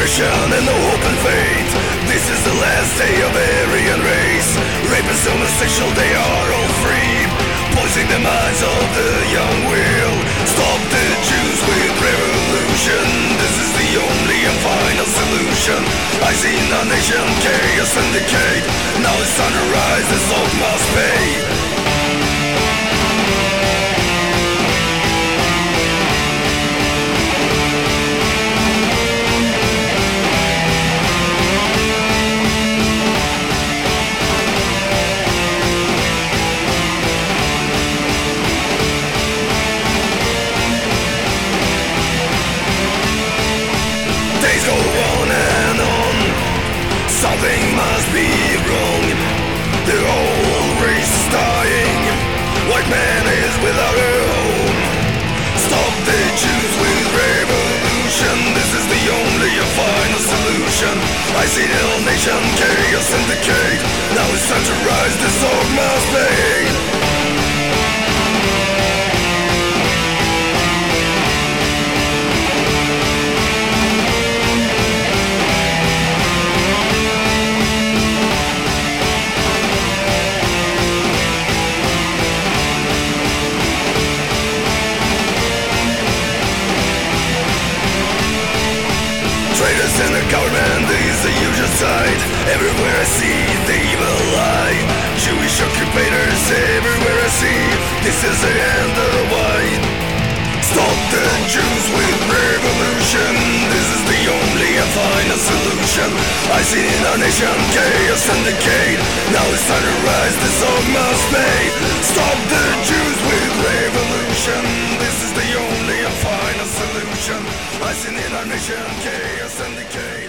Oppression and open fate This is the last day of Aryan race. Rapists homosexual, they are all free. Poisoning the minds of the young will. Stop the Jews with revolution. This is the only and final solution. I see in nation chaos and decay. Must be wrong. The whole race is dying. White man is without a home. Stop the Jews with revolution. This is the only final solution. I see whole nation chaos and decay. Now it's time to rise, this dog must pay In the government is the usual sight Everywhere I see the evil lie. Jewish occupators everywhere I see. This is the end of the wine Stop the Jews with revolution. This is the only and final solution. I see in our nation chaos and decay. Now it's time to rise, the song must pay Stop the Jews with revolution. This is the only and final I see in our nation chaos and decay